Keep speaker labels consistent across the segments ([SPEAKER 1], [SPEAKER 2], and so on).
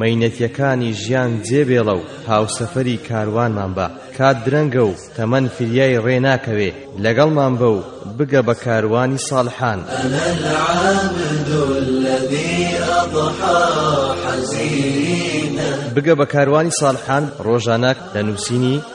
[SPEAKER 1] مەینەتیەکانی ژیان جێ بێڵە و هاوسەفەری کاروانمان بە کات درەنگە و تەمەن فریای ڕێ ناکەوێ لەگەڵمان بە و بگە بە کاروانی ساڵحان بگە بە کاروانی ساڵحان ڕۆژانە لە نووسینی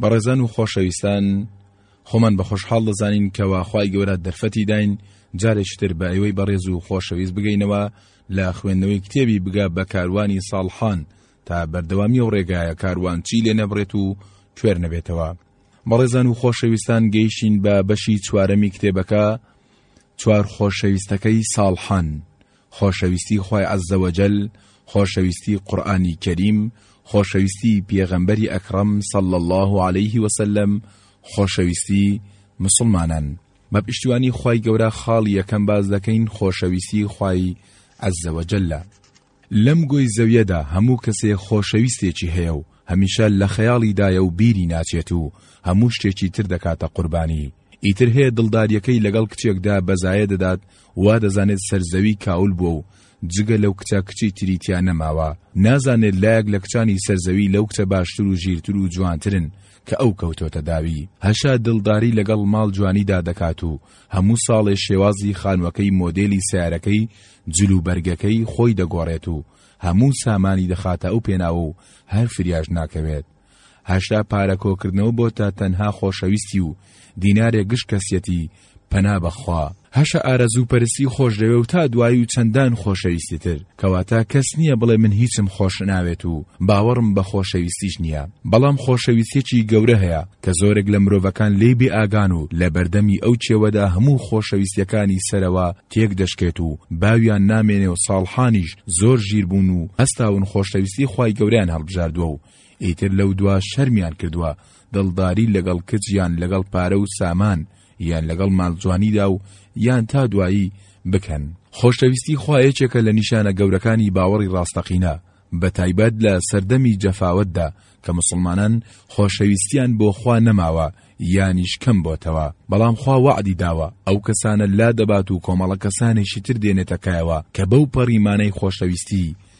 [SPEAKER 2] بەڕێزان و خۆشەویستان خۆمان بە خۆشحاڵ دەزانین کەوا خوای گەورە دەرفەتی داین جارێکی تر بە ئێوەی بەڕێز و خۆشەویست بگەینەوە لە خوێندنەوەی کتێبی بگا بە کاروانی ساڵحان تا بەردەوامی و ڕێگایە کاروان چی لێ نەبڕێت و کوێر نەبێتەوە بەڕێزان و خۆشەویستان گەیشتین بە بەشی چوارەمی کتێبەکە چوار خۆشەویستەکەی ساڵحان خۆشەویستی خوای عز وجل، خۆشەویستی قورئانی کەریم، خۆشەویستی پێغەمبەری ئەکڕەم صلی اللە علیه وسلم، خۆشەویستی موسڵمانان. بە پشتیوانی خوای گەورە خاڵی یەکەم باس دەکەین خۆشەویستی خوای عز وجل. لەم گۆی زەویەدا هەموو کەسێ خۆشەویستێکی هەیە و هەمیشە لە خەیاڵیدایە و بیری ناچێت و هەموو شتێکی تر دەکاتە قوربانی، ئیتر هەیە دڵداریەکەی لەگەڵ کچێکدا بەزایە دەدات وا دەزانێت سەر زەوی کاول بووە و جگە لەو کچە کچی تری تیا نەماوە، نازانێت لایەک لە کچانی سەر زەوی لەو کچە باشتر و ژیرتر و جوانترن کە ئەو کەوتۆتە داوی. هەشا دڵداری لەگەڵ ماڵ جوانیدا دەکات و هەموو ساڵێ شێوازی خانووەکەی مۆدێلی سەیارەکەی جل و بەرگەکەی خۆی دەگۆڕێت و هەموو سامانی دەخاتە ئەو پێناو و هەر فریاش ناکەوێت. هەشتا پارە کۆکردنەوە بۆتە تەنها خۆشەویستی و دینارێ گشت کەسیەتی پەنا بەخوا. هەشە ئارەزوو پەرستی خۆشدەوێ و تا دوایی و چەندان خۆشەویستی تر کەواتە کەس نیە بڵێ من هیچم خۆشناوێت و باوەڕم بە خۆشەویستیش نیە بەڵام خۆشەویستیەکی گەورە هەیە کە زۆرێک لە مرۆڤەکان لێی بێ ئاگان و لە بەردەمی ئەو چێوەدا هەموو خۆشەویستیەکانی سەرەوە تێک دەشکێت و باویان نامێنێ و ساڵحانیش زۆر ژیر بوون و هەستاون خۆشەویستی خوای گەوریان هەڵبژاردووە و ئیتر لەو دوا شەرمیان کردووە دڵداری لەگەڵ کچ یان لەگەڵ پارە و سامان یان لەگەڵ ماڵجوانیدا و یان تا دوایی بکەن خۆشەویستی خوایەکێکە لە نیشانە گەورەکانی باوەڕی ڕاستەقینە بە تایبەت لە سەردەمی جەفاوتدا کە مسلمانان خۆشەویستیان بۆ خوا نەماوە یانیش کەم بۆتەوە بەڵام خوا وەعدی داوە ئەو کەسانە لا دەبات و کۆمەڵە کەسانێکی تر دێنێتەکایەوە کە بەو پەڕیمانەی خۆشەویستی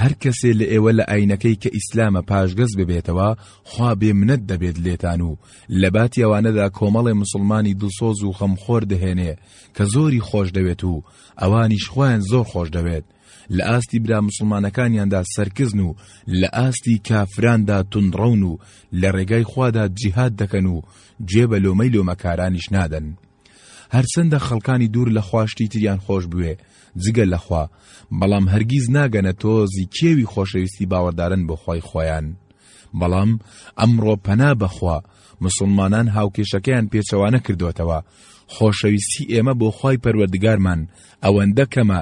[SPEAKER 2] هەر کەسێ لە ئێوە لە ئاینەکەی کە ئیسلامە پاشگەز ببێتەوە خوا بێ منەت دەبێت لێتان و لە باتی ئەوانەدا کۆمەڵێ موسڵمانی دڵسۆز و خەمخۆر دەهێنێ کە زۆری خۆش دەوێت و ئەوانیش خۆیان زۆر خۆش دەوێت لە ئاستی برا مسلمانەکانیاندا سەرکزن و لە ئاستی کافراندا تونڕەون و لە ڕێگای خوادا جیهاد دەکەن و گوێ بە لۆمەی لۆمەکارانیش نادەن هەرچەندە خەڵکانی دوور لە خوا شتی تریان خۆش بوێ جگە لە خوا، بەڵام هەرگیز ناگەنە تۆزی کێوی خۆشەویستی باوەڕدارن بۆ خوای خۆیان. بەڵام ئەمڕۆ پەنا بەخوا مسوڵمانان هاوکێشەکەیان پێچەوانە کردوەتەوە، خۆشەویستی ئێمە بۆ خوای پەروەردگارمان ئەوەندە کەمە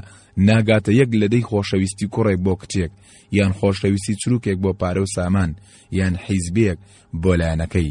[SPEAKER 2] ناگاتە یەک لەدەی خۆشەویستی کوڕێک بۆ کچێک یان خۆشەویستی چروکێک بۆ پارە و سامان یان حیزبێک بۆ لایەنەکەی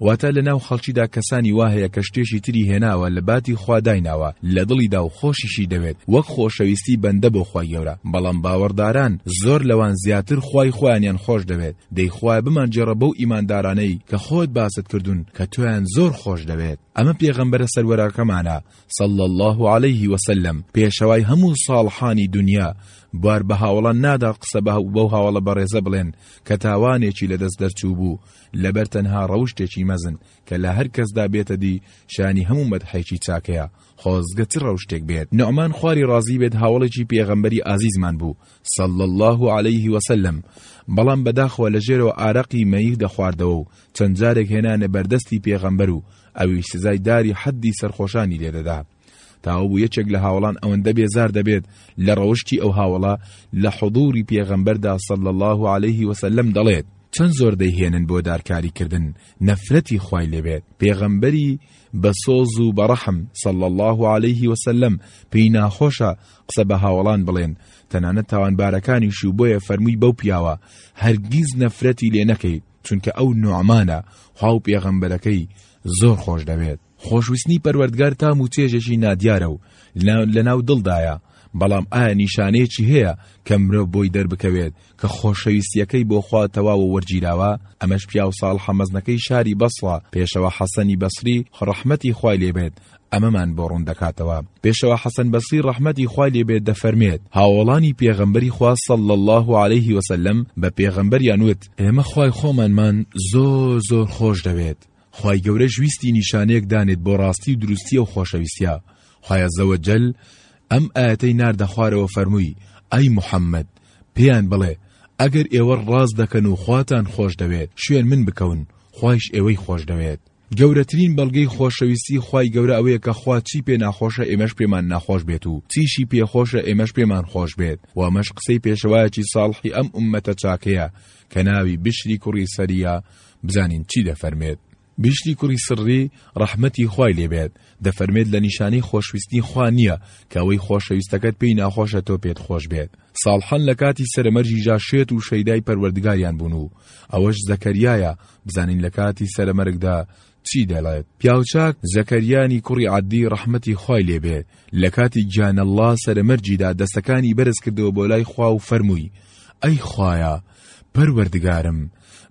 [SPEAKER 2] واتە لە ناو خەڵکیدا کەسانی وا هەیە کە شتێکی تری هێناوە لە باتی خوا دایناوە لە دڵیدا و خۆشیشی دەوێت وەک خۆشەویستی بەندە بۆ خوای گەورە بەڵام باوەڕداران زۆر لەوان زیاتر خوای خۆیانیان خۆش دەوێت دەی خوایە بمانگێڕە بەو ئیماندارانەی کە خۆت باست کردوون کە تۆیان زۆر خۆش دەوێت ئەمە پێغەمبەرە سەروەراکەمانە صلى الله عليه وسلم پێشەوای هەموو ساڵحانی دنیا بوار بە هاوڵان نادا قسە بە بەو هاوڵە بەڕێزە بڵێن کە تاوانێکی لەدەست دەرچوو بوو لەبەر تەنها ڕەوشتێکی مەزن کە لە هەر کەسدا بێتە دی شانی هەموو مەدحێکی چاکەیە خۆزگە چ ڕەوشتێک بێت نوعمان خواری ڕازی بێت هاوڵێکی پێغەمبەری ئازیزمان بوو صلی الله علیه وسلم بەڵام بەداخەوە لە ژێرەوە ئارەقی مەییف دەخواردەوە و چەند جارێک هێنانە بەردەستی پێغەمبەر و ئەویش سزای داری حەدی سەرخۆشانی لێدەدا تاوە بوو یەکێک لە هاوڵان ئەوەندە بێزار دەبێت لە ڕەوشتی ئەو هاوڵە لە حضوری پێغەمبەردا صلی الله عليه وسلم دەڵێت چەند زۆر دەیهێنن بۆ دارکاری کردن نەفرەتی خوای لێبێت پێغەمبەری بە سۆز و بەڕەحم صلی الله عليه وسلم پێی ناخۆشە قسە بە هاوڵان بڵێن تەنانەت تاوانبارەکانیش و بۆیە فەرمووی بەو پیاوە هەرگیز نەفرەتی لێ نەکەیت چونکە ئەو نوعمانە خوا و پێغەمبەرەکەی زۆر خۆش دەوێت خۆشویستنی پەروەردگار تام و چێژێکی نادیارە و لەناو دڵدایە، بەڵام ئایا نیشانەیەکی هەیە کە مرۆڤ بۆی دەربکەوێت کە خۆشەویستییەکەی بۆ خوا تەواو و وەرگیراوە؟ ئەمەش پیاو ساڵحە مەزنەکەی شاری بەسڕە، پێشەوا حەسەنی بەسری، ڕەحمەتی خوای لێ بێت، ئەمەمان بۆ ڕوون دەکاتەوە. پێشەوا حەسەن بەسری ڕەحمەتی خوای لێ بێت دەفەرموێت، هاوەڵانی پێغەمبەری خوا صلی اللە علیه وسلم بە پێغەمبەریان وت، ئێمە خوای خۆمانمان زۆر زۆر خۆش دەوێت، خوای گەورەش ویستی نیشانەیەک دانێت بۆ ڕاستی و دروستی ئەو خۆشەویستیە خوای عەزەوەجەل ئەم ئاەتەی ناردە خوارەوە فەرمووی ئەی محەممەد پێیان بڵێ ئەگەر ئێوە ڕاز دەکەن و خواتان خۆش دەوێت شوێن من بکەون خوایش ئێوەی خۆش دەوێت گەورەترین بەڵگەی خۆشەویستی خوای گەورە ئەوەیە کە خوا چی پێ ناخۆشە ئێمەش پێمان ناخۆش بێت و چیشی پێخۆشە ئێمەش پێمان خۆش بێت و ئەمەش قسەی پێشەوایەکی ساڵحی ئەم ئومەتە چاکەیە کە ناوی بشری کوڕی سەریە بزانین چی دەفەرمێت. بیشلی کوڕی سڕی، ڕەحمەتی خوای لێ بێت، دەفەرمێت لە نیشانەی خۆشویستی خوا نییە کە ئەوەی خۆشەویستەکەت پێی ناخۆشە تۆ پێت خۆش بێت. ساڵحان لە کاتی سەرەمەرجی جا شێت و شەیدای پەروەردگاریان بوون و ئەوەش زەکەریایە، بزانین لە کاتی سەرەمەرگدا چی دەڵێت. پیاوچاک زەکەریانی کوڕی عەدی ڕەحمەتی خوای لێ بێت، لە کاتی گیانەڵڵا سەرەمەرجیدا دەستەکانی بەرز کردەوە بۆ لای خوا و فەرمووی، ئەی خوایە پەروەردگارم!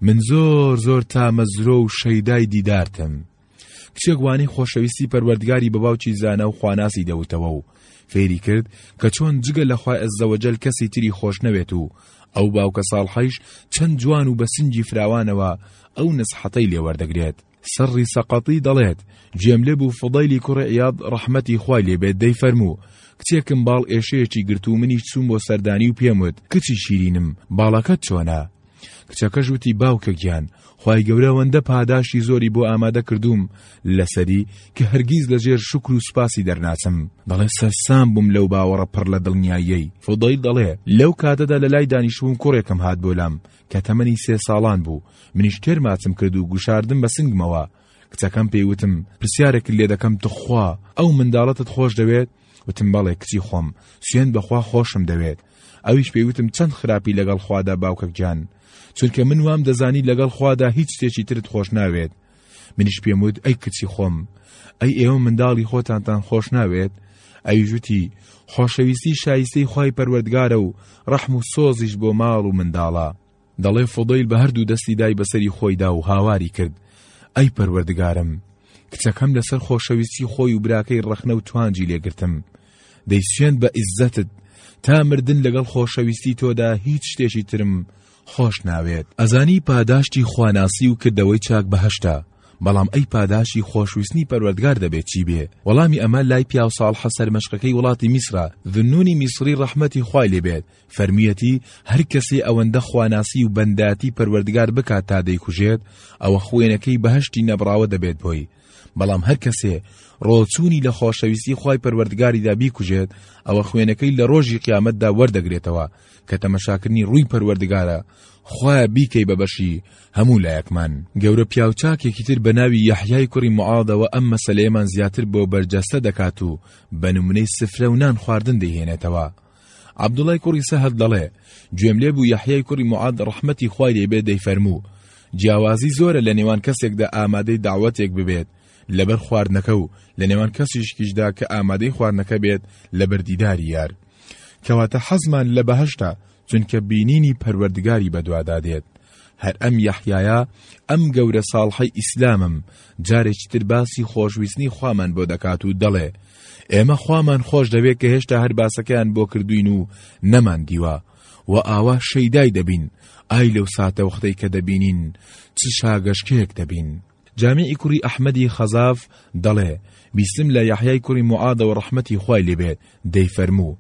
[SPEAKER 2] من زۆر زۆر تامەزرۆ و شەیدای دیدارتم کچێک وانەی خۆشەویستی پەروەردگاری بە باوکی زانا و خواناسی دەوتەوە و فێری کرد کە چۆن جگە لە خوای ئەزەوەجەل کەسی تری خۆش نەوێت و ئەو باوکە ساڵحەیش چەند جوان و بە سنگی فراوانەوە ئەو نسحەتەی لێوەردەگرێت سڕی سەقەتی دەڵێت، گوێم لێ بوو فوضەیلی کوڕی عیاض ڕەحمەتی خوای لێ بێت دەیفەرموو، کچێکم باڵ ئێشەیەکی گرت و منیش چووم بۆ سەردانی و پێم وت، کچی شیرینم، باڵەکەت چۆنە؟ کچەکەش وتی، باوکە گیان، خوای گەورە ئەوەندە پاداشتی زۆری بۆ ئامادە کردووم لەسەری، کە هەرگیز لەژێر شوکر و سوپاسی دەرناچم. دەڵێت، سەرسام بووم لەو باوەڕە پڕ لە دڵنیاییەی. فوضەیل دەڵێ، لەو کاتەدا لەلای دانیشتبووم کوڕێکم هات بۆ لام، کە تەمەنی سێ ساڵان بوو، منیش تێر ماچم کرد و گوشاردم بە سنگمەوە، کچەکەم پێی وتم پرسیارێکت لێ دەکەم تخوا ئەو منداڵەتت خۆش دەوێت؟ وتم بەڵێ کچی خۆم، سوێند بە خوا خۆشم دەوێت، ئەویش پێی وتم چەند خراپی لەگەڵ خوادا باوکەکجان، چونکە من وام دەزانی لەگەڵ خوادا هیچ شتێکی ترت خۆش ناوێت، منیش پێم وت ئەی کچی خۆم ئەی ئێوە منداڵی خۆتانتان خۆش ناوێت ئەویژوتی خۆشەویستی شایستەی خی پەروەردگارە و ڕەحم و سۆزیش بۆ ماڵ و منداڵە دەڵێ فۆدەیل بە هەردوو دەستی دای بەسەری خۆیدا و هاواری کرد ئەی پەروەردگارم کچەکەم لەسەر خۆشەویستی خۆی و براکەی ڕەخنە و توانجی لێگرتم دەیسوێن بە ئیزەتت تا مردن لەگەڵ خۆشەویستی تۆدا هیچ شتێکی ترم خۆش ناوێت ئەزانی پاداشتی خواناسی و کردەوەی چاک بەهەشتە بەڵام ئەی پاداشی خۆشویستنی پەروەردگار دەبێ چی بێ وەڵامی ئەمە لای پیاو ساڵحە سەرمەشقەکەی وڵاتی میسرە ذنونی میسری ڕەحمەتی خوای لێ بێت فەرموویەتی هەر کەسێ ئەوەندە خواناسی و بەنداتی پەروەردگار بکات تا دەیکوژێت ئەوە خوێنەکەی بەهەشتی نەبڕاوە دەبێت بۆی بەڵام هەر کەسێ ڕۆچوونی لە خۆشەویستی خوای پەروەردگاریدا بیکوژێت ئەوە خوێنەکەی لە ڕۆژی قیامەتدا وەردەگرێتەوە کە تەمەشاکردنی ڕووی پەروەردگارە خوایە بیکەی بە بەشی هەموو لایەکمان گەورە پیاوچاکێکی تر بە ناوی یەحیای کوڕی معادەوە ئەم مەسلەیەمان زیاتر بۆ بەرجەستە دەکات و بە نمونەی سفرە و نان خواردن دەیهێنێتەوە عبدوڵای کوڕی سەهل دەڵێ گوێم لێ بوو یەحیای کوڕی معاد ڕەحمەتی خوای لێبێ دەیفەرموو جیاوازی زۆرە لە نێوان کەسێکدا ئامادەی داوەتێک ببێت لەبەر خواردنەکە و لە نێوان کەسیشکیشدا کە ئامادەی خواردنەکە بێت لە بەر دیداری یار کەواتە حەزمان لە بەهشتا چونکە بینینی پەروەردگاری بەدوادا دێت هەر ئەم یەحیایە ئەم گەورە ساڵحی ئیسلامم جارێکی تر باسی خۆشویستنی خوامان بۆ دەکات و دەڵێ ئێمە خوامان خۆش دەوێت کە هێشتا هەر باسەکەیان بۆ کردوین و نەمان دیوە و ئاوا شەیدای دەبین ئای لەو ساتە وختەی کە دەبینین چ شاگەشکەیەک دەبین. جامیعی کوڕی ئەحمەدی خەزاف دەڵێ، بیستم لە یەحیای کوڕی موعادەوە ڕەحمەتی خوای لێ بێت دەیفەرموو،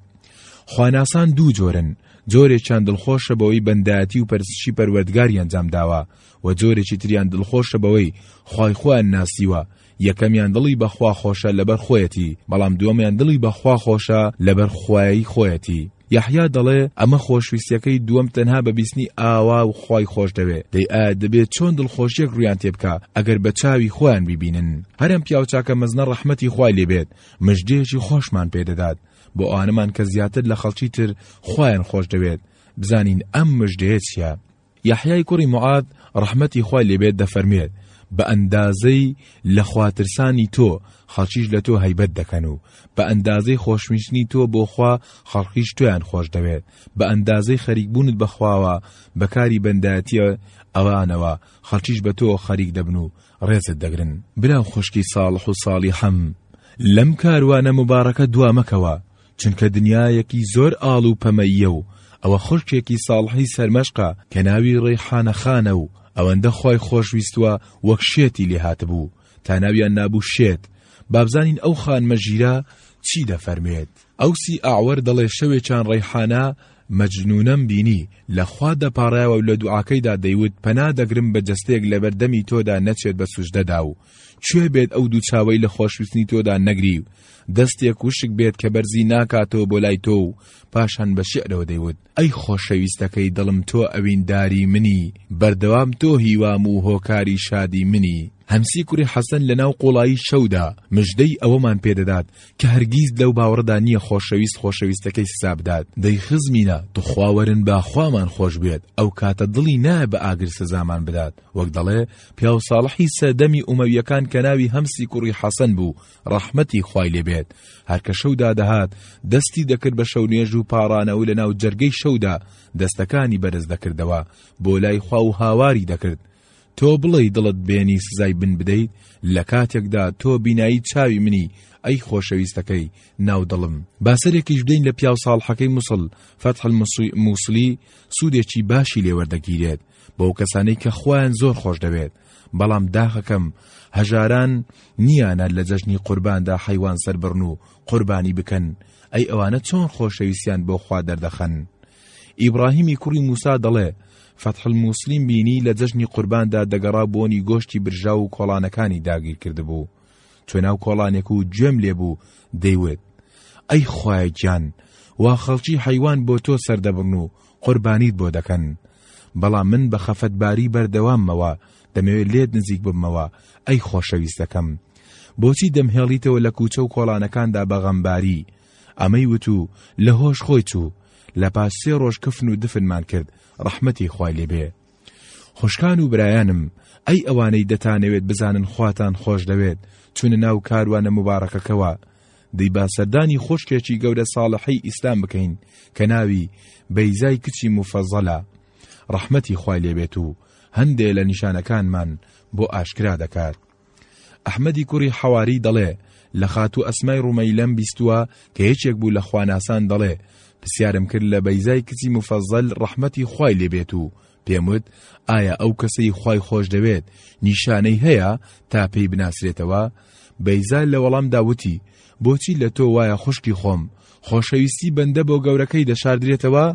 [SPEAKER 2] خواناسان دوو جۆرن، جۆرێکیان دڵخۆشە بەوەی بەندایەتی و پەرستشی پەروەردگاری ئەنجام داوە و جۆرێکی تریان دڵخۆشە بەوەی خوای خۆیان ناسیوە، یەکەمیان دڵی بە خوا خۆشە لەبەر خۆیەتی، بەڵام دووەمیان دڵی بە خوا خۆشە لەبەر خوای خۆیەتی. یەحیا دەڵێ ئەمە خۆشویستیەکەی دووەم تەنها بە بیستنی ئاوا و خوای خۆش دەوێ دەی ئایا دەبێت چۆن دڵخۆشیەک ڕویان تێ بکا ئەگەر بە چاوی خۆیان بیبینن هەرم پیاوچاکە مەزنە ڕەحمەتی خوای لێ بێت مژدەیەکی خۆشمان پێ دەدات بۆ ئەوانەمان کە زیاتر لە خەڵکی تر خۆیان خۆش دەوێت بزانین ئەم مژدەیە چیە یەحیای کوڕی موعاذ ڕەحمەتی خوای لێ بێت دەفەرموێت، بە ئەندازەی لە خوا ترسانی تۆ خەڵکیش لە تۆ هەیبەت دەکەن و بە ئەندازەی خۆشویستنی تۆ بۆ خوا خەڵکیش تۆیان خۆش دەوێت بە ئەندازەی خەریک بوونت بە خواوە بە کاری بەندایەتییە ئەوانەوە خەڵکیش بە تۆ خەریک دەبن و ڕێزت دەگرن برا خوشکی ساڵح و ساڵیحم لەم کاروانە موبارەکە دوا مەکەوە چونکە دنیایەکی زۆر ئاڵ و پەمەییە و ئەوە خوشکێکی ساڵحی سەرمەشقە کە ناوی ڕەیحانە خانە و ئەوەندە خوای خۆشویستووە وەک شێتی لێ هاتبوو تا ناویان نابوو شێت، بابزانین ئەو خانمە ژیرە چی دەفەرموێت. ئەوسی ئەعوەر دەڵێ شەوێکیان ڕەیحانە مەجنوونەم بینی لە خوا دەپاڕایەوە و لە دوعاکەیدا دەیوت پەنا دەگرم بە جەستەیەک لەبەر دەمی تۆدا نەچێت بە سوجدەدا و کوێ بێت ئەو دوو چاوەی لە خۆشویستنی تۆدا نەگری و دەستێک وشک بێت کە بەرزی ناکاتەوە بۆ لای تۆ و پاشان بە شعرەوە دەیوت ئەی خۆشەویستەکەی دڵم تۆ ئەوینداری منی بەردەوام تۆ هیوام و هۆکاری شادی منی هەمسی کوری حەسەن لە ناو قۆڵایی شەودا مژدەی ئەوەمان پێدەدات کە هەرگیز لەو باوەڕدا نییە خۆشەویست خۆشەویستەکەی سزا بدات دەی خزمینە توخواوەرن باخوامان خۆش بێت ئەو کاتە دڵی نایە بە ئاگر سزامان بدات وەک دەڵێ پیاو ساڵحی سە دەمی ئومەویەکان کە ناوی هەمسی کوڕی حەسەن بوو ڕەحمەتی خوای لێ بێت هەر کە شەو دادەهات دەستی دەکرد بە شەو نوێژ و پاڕانەوە لە ناو جەرگەی شەودا دەستەکانی بەرز دەکردەوە بۆ لای خوا و هاواری دەکرد تۆ بڵێ دڵت بێنی سزای بن بدەیت لە کاتێکدا تۆ بینایی چاوی منی ئەی خۆشەویستەکەی ناو دڵم باسەرێکیش بدەین لە پیاو ساڵحەکەی مووسڵ فەتحل مووسلی سوودێکی باشی لێوەردەگیرێت بەو کەسانەی کە خۆیان زۆر خۆش دەوێت بەڵام داخەکەم هەژاران نیانە لە جەژنی قورباندا حەیوان سەربڕن و قوربانی بکەن ئەی ئەوانە چۆن خۆشەویستیان بۆ خوا دەردەخەن ئیبراهیمی کوڕی موسا دەڵێ فتح المسلیم بینی لە جەژنی قورباندا دەگەڕا بۆنی گۆشتی برژاو و کۆڵانەکانی داگیر کردبوو چۆ ناو کۆڵانێک و گوێم لێبوو دەیوت ئەی خوایە گیان وا خەڵکی حەیوان بۆ تۆ سەردەبڕن و قوربانیت بۆ دەکەن بەڵام من بە خەفەتباری بەردەواممەوە دەمەوێت لێت نزیک ببمەوە ئەی خۆشەویستەکەم بۆچی دەمهێڵیتەوە لە کوچە و کۆڵانەکاندا بەغەمباری ئەمەی وت و لە هۆش خۆی چوو لە پاش سێ ڕۆژ کفن و دفنمان کرد ڕەحمەتی خوای لێبێ خوشکان و برایانم ئەی ئەوانەی دەتانەوێت بزانن خواتان خۆش دەوێت چونە ناو کاروانە مبارەکەکەوە دەی با سەردانی خوشکێکی گەورە ساڵحەی ئیسلام بکەین کە ناوی بەیزای کچی موفەزەلە ڕەحمەتی خوای لێبێت و هەندێ لە نیشانەکانمان بۆ ئاشکرا دەکات ئەحمەدی کوڕی حەواری دەڵێ لە خاتوو ئەسمای ڕومەی لەم بیستووە کە یەکێک بوو لە خواناسان دەڵێ پرسیارم کرد لە بەیزای کچی مفەزەل ڕەحمەتی خوای لێبێت و پێم وت، ئایا ئەو کەسەی خوای خۆشدەوێت نیشانەی هەیە تا پێی بناسرێتەوە؟ بەیزا لە وەڵامدا وتی، بۆچی لە تۆ وایە خوشکی خۆم، خۆشەویستی بەندە بۆ گەورەکەی دەشاردرێتەوە؟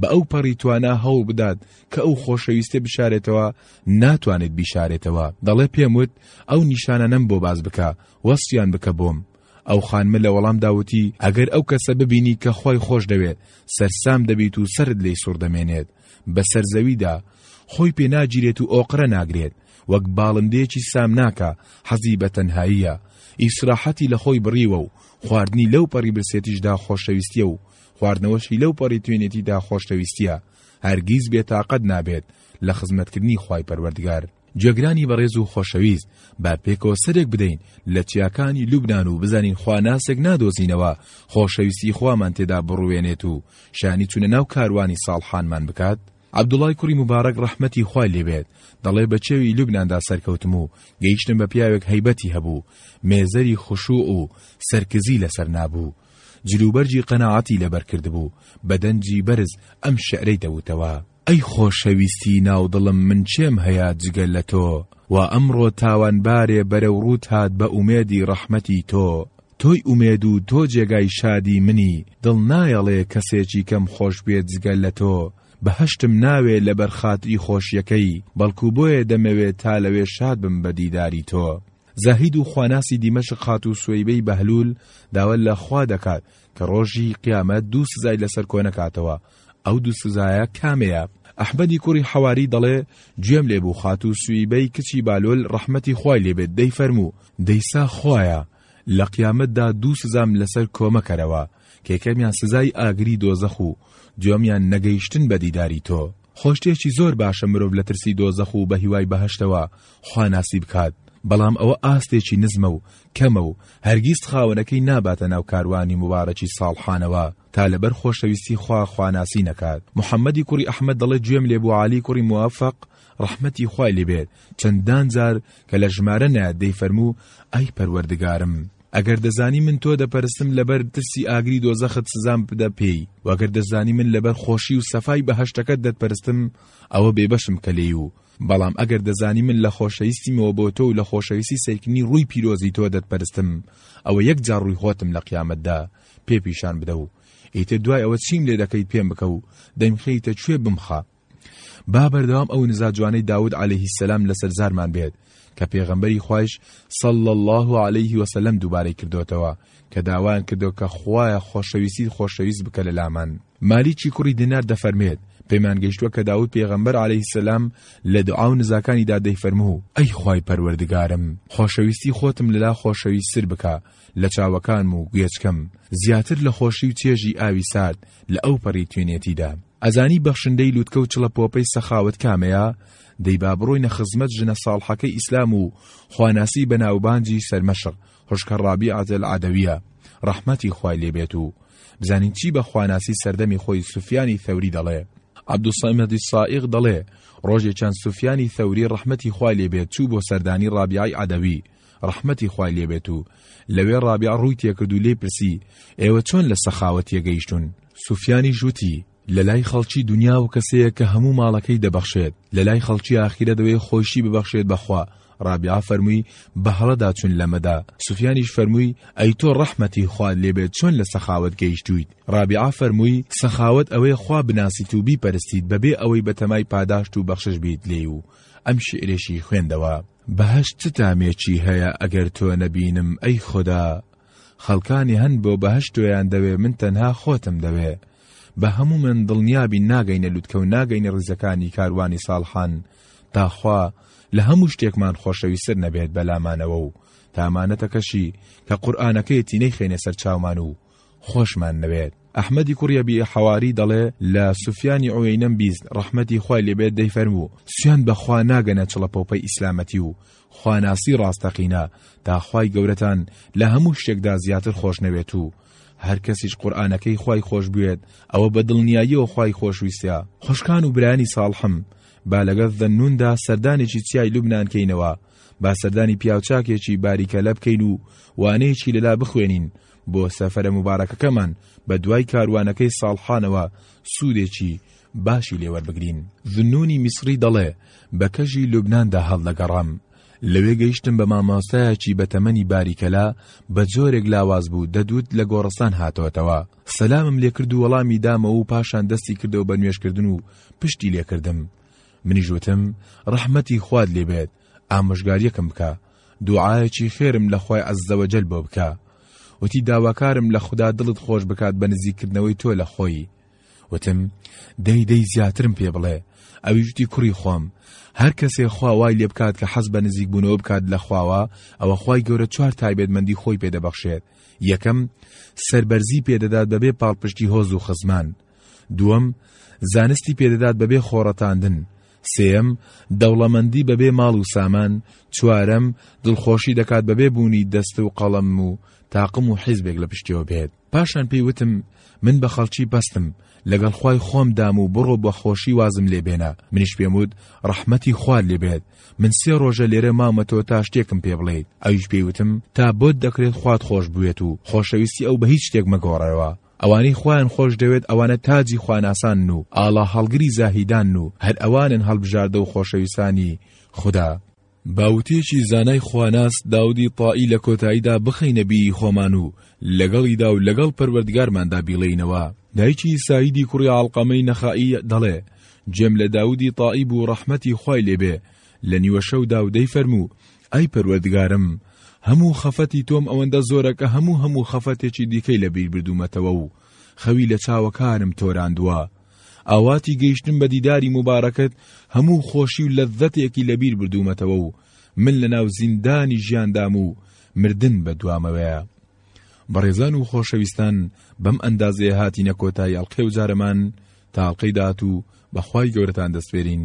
[SPEAKER 2] بە ئەو پەڕی توانا هەوڵ بدات کە ئەو خۆشەویستە بشارێتەوە ناتوانێت بیشارێتەوە دەڵێ پێم وت ئەو نیشانانەم بۆ باز بکە وەسفیان بکە بۆم ئەو خانمە لە وەڵام داوتی ئەگەر ئەو کەسە ببینی کە خۆی خۆش دەوێت سەرسام دەبیت و سرد لی سوڕدەمێنێت بەسەر زەویدا خۆی پێ ناگیرێت و ئۆقرە ناگرێت، وەک باڵندەیەکی سامناکە حەزی بە تەنهاییە، ئیسراحەتی لە خۆی بڕیوە و خواردنی لەو پەڕی برسێتیشدا خۆشەویستییە و خواردنەوەشی لەو پەڕی توێنێتیدا خۆشەویستییە، هەرگیز بێتاقەت نابێت لە خزمەتکردنی خوای پەروەردگار. گوێگرانی بەڕێز و خۆشەویست با پێکەوە سەرێک بدەین لە چیاکانی لوبنان و بزانین خوا ناسێک نادۆزینەوە خۆشەویستی خوامان تێدا بڕوێنێت و شانی چونە ناو کاروانی ساڵحانمان بکات عەبدوڵای کوڕی مبارەک ڕەحمەتی خوای لێبێت دەڵێ بە چێوی لوبناندا سەرکەوتم و گەیشتم بە پیاوێک هەیبەتی هەبوو مێزەری خشوع و سەرکزی لەسەر نابوو جلوبەرجی قەناعەتی لەبەر کردبوو بە دەنجی بەرز ئەم شعرەی دەوتەوە ئەی خۆشەویستی ناو دڵم من چێم هەیە جگە لە تۆ وا ئەمڕۆ تاوانبارێ بەرەو ڕووت هات بە ئومێدی ڕەحمەتی تۆ تۆی ئومێد و تۆ جێگای شادی منی دڵ نایەڵێ کەسێکی کەم خۆش بێ جگە لە تۆ بەهەشتم ناوێ لەبەر خاتری خۆشیەکەی بەڵکو بۆیە دەمەوێ تا لەوێ شاد بم بە دیداری تۆ زاهید و خواناسی دیمەشق خاتوو سوەیبەی بەهلول داوا لە خوا دەکات کە ڕۆژی قیامەت دوو سزای لەسەر کۆنەکاتەوە ئەو دوو سزایە کامەیە؟ ئەحمەدی کوڕی حەواری دەڵێ، گوێم لێ بوو خاتوو سویبەی کچی بالۆل ڕەحمەتی خوای لێ بێت دەیفەرموو، دەیسا خوایە! لە قیامەتدا دوو سزام لەسەر کۆ مەکەرەوە، کێکەمیان سزای ئاگری دۆزەخ و دووەمیان نەگەیشتن بە دیداری تۆ. خۆ شتێکی زۆر باشە مرۆڤ لە ترسی دۆزەخ و بە هیوای بەهەشتەوە خواناسی بکات، بەڵام ئەوە ئاستێکی نزمە و کەمە و هەرگیز خاوەنەکەی ناباتە ناو کاروانی موبارەکی ساڵحانەوە. تا لەبەر خۆشەویستی خوا خواناسی نەکات محمدی کوڕی ئەحمەد دەڵێت گوێم لێبوو عالی کوڕی موفق ڕەحمەتی خوای لێبێت چەندان جار کە لە ژمارە نایەت دەیفەرموو ئەی پەروەردگارم ئەگەر دەزانی من تۆ دەپەرستم لەبەر ترسی ئاگری دۆزەخت سزام بدە پێی وەگەر دەزانی من لەبەر خۆشی و سەفای بەهشتەکەت دەتپەرستم ئەوە بێبەشم کە لێی و بەڵام ئەگەر دەزانی من لە خۆشەویستیمەوە بۆ تۆ و لە خۆشەویستی سەیرکردنی ڕووی پیرۆزی تۆ دەتپەرستم ئەوە یەک جار ڕووی خۆتم لە قیامەتدا پێ پیشان بدە و ئیتر دوای ئەوە چیم لێ دەکەیت پێم بکە و دەمخەیتە کوێ بمخە با بەردەوام ئەو نزا جوانەی داود عليهەیهی سەسلام لەسەر زارمان بێت کە پێغەمبەری خوایش سەڵ الله عليه وسلم دووبارەی کردوتەوە کە داوایان کردو کە خوایە خۆشەویستی خۆشەویست بکە لە لامان مالیکی کوڕی دینار دەفەرمێت پێمان گەیشتووە کە داود پێغەمبەر عليه سلام لە دوعا و نزاکانیدا دەیفەرموو ئەی خوای پەروەردگارم خۆشەویستی خۆتم لەلا خۆشەویست سر بکە لە چاوەکانم و گوێچکەم زیاتر لە خۆشی و چێژی ئاوی سارد لە ئەوپەڕی توێنێتیدا. ئەزانی بەخشندەی لوتکە و چڵە پۆپەی سەخاوەت کامەیە؟ دەی با بڕۆینە خزمەت ژنە ساڵحەکەی ئیسلام و خواناسی بە ناوبانجی سەرمەشق، حوشکە ڕابیعە ئەلعەدەوییە، ڕەحمەتی خوای لێ بێت و بزانین چی بە خواناسی سەردەمی خۆی سوفیانی ثەوری دەڵێ. عەبدولسەمەدی سائیغ دەڵێ، ڕۆژێکیان سوفیانی ثەوری ڕەحمەتی خوای لێ بێت چوو بۆ سەردانی ڕابیعەی عەدەوی، ڕەحمەتی خوای لێ بێت و لەوێ ڕابیعە ڕووی تێکرد و لێی پرسی، ئێوە چۆن لە سەخاوە تێگەیشتوون؟ سوفیانیش وتی، لە لای خەڵکی دونیا و کەسەیە کە هەموو ماڵەکەی دەبەخشێت، لە لای خەڵکی ئاخیرە دەوێ خۆیشی ببەخشێت بە خوا، ڕابیعە فەرمووی، بە هەڵە دا چوون لەمەدا، سوفیانیش فەرمووی، ئەی تۆ ڕەحمەتی خوات لێ بێت چۆن لە سەخاوەت گەیشتوویت؟ ڕابیعە فەرمووی، سەخاوەت ئەوەیە خوا بناسیت و بیپەرستیت بەبێ ئەوەی بەتەمای پاداشت و بەخشش بیت لێی و ئەم شیعرەشی خوێندەوە. بەهەشت چ تامێکی هەیە ئەگەر تۆ نەبینم ئەی خودا خەڵکانی هەن بۆ بەهەشت تۆیان دەوێ من تەنها خۆتم دەوێ با هەموومن دڵنیابین ناگەینە لوتکە و ناگەینە ڕیزەکانی کاروانی ساڵحان تا خوا لە هەموو شتێکمان خۆشەویستر نەبێت بەلامانەوە و تامانەتەکەشی کە قورئانەکەیەتی نەیخەینە سەر چاومان و خۆشمان نەوێت. ئەحمەدی کوڕی ئەبی حەواری دەڵێ لە سوفیانی عویەینەم بیست ڕەحمەتی خوای لێ بێت دەیفەرموو، سویان بە خوا ناگەنە چڵەپۆپەی ئیسلامەتی و خواناسی ڕاستەقینە تا خوای گەورەتان لە هەموو شتێکدا زیاتر خۆش نەوێت و هەر کەسیش قورئانەکەی خوای خۆش بوێت ئەوە بە دڵنیاییەوە خوای خۆشویستە. خوشکان و برایانی ساڵحم با لەگەڵ ذەننووندا سەردانێکی چیای لوبنان کەینەوە، با سەردانی پیاوچاکێکی باریکەلە بکەین و وانەیەکی لەلا بخوێنین، بۆ سەفەرە مبارەکەکەمان بە دوای کاروانەکەی ساڵحانەوە سوودێکی باشی لێوەربگرین زنونی میسری دەڵێ بە کەژی لوبناندا هەڵدەگەڕام لەوێ گەیشتم بە مامۆستایەکی بە تەمەنی باریکەلا بە جۆرێک لاواز بوو دەدوت لە گۆڕستان هاتەوەتەوە سەلامم لێکرد و وەڵامی دامەوە و پاشان دەستی کردەوە بە نوێشکردن و پشتی لێکردم منیش وتم ڕەحمەتی خوارد لێبێت ئامۆژگاریەکم بکە دوعایەکی خێرم لە خوای عەزەوەجەل بۆ بکە وتی داواکارم لە خودا دڵت خۆش بکات بە نزیکردنەوەی تۆ لە خۆی وتم دەی دەی زیاترم پێ بڵێ ئەویشتی کوڕی خۆم هەر کەسێ خوا وای لێ بکات کە حەز بە نزیک بوونەوە بکات لە خواوە ئەوە خوای گەورە چوار تایبەتمەندی خۆی پێدەبەخشێت یەکەم سەربەرزی پێدەدات بەبێ پاڵپشتی هۆز و خزمان دووەم، زانستی پێدەدات بەبێ خۆڕەتاندن، سێیەم، دەوڵەمەندی بەبێ ماڵ و سامان، چوارەم، دڵخۆشی دەکات بەبێ بوونی دەست و قەڵەم و تاقم و حیزبێک لە پشتیەوە بێت. پاشان پێی وتم، من بە خەڵکی پەستم، لەگەڵ خوای خۆم دام و بڕۆ بە خۆشی وازم لێ بێنە، منیش پێم وت، ڕەحمەتی خوات لێ بێت، من سێ ڕۆژە لێرە ماومەتەوە تا شتێکم پێ بڵێیت، ئەویش پێی وتم، تا بۆت دەکرێت خوات خۆش بوێت و خۆشەویستی ئەو بە هیچ شتێک مەگۆڕەرەوە. ئەوانەی خوایان خۆش دەوێت ئەوانە تاجی خواناسانن و ئاڵا هەڵگری زاهیدانن و هەر ئەوانن هەڵبژاردە و خۆشەویستانی خودا. با وتەیەکی زانای خواناس داودی تائی لە کۆتاییدا بخەینە بیری خۆمان و لەگەڵیدا و لەگەڵ پەروەردگارماندا بیڵێینەوە، دایکی سایدی کوڕی عەڵقەمەی نەخەعی دەڵێ، جێم لە داودی تائی بوو ڕەحمەتی خوای لێ بێ، لە نیوەشەودا و دەیفەرموو، ئەی پەروەردگارم هەموو خەفەتی تۆم ئەوەندە زۆرە کە هەموو هەموو خەفەتێکی دیکەی لە بیر بردوومەتەوە و خەوی لە چاوەکانم تۆراندووە ئاواتی گەیشتن بە دیداری مبارەکەت هەموو خۆشی و لەذەتێکی لە بیر بردوومەتەوە و من لە ناو زیندانی ژیاندام و مردن بە دوامەوەیە بەڕێزان و خۆشەویستان بەم ئەندازەیە هاتینە کۆتایی ئەڵلقێ و جارەمان تاڵقەی داهات و بەخوای گەورەتان دەسپێرین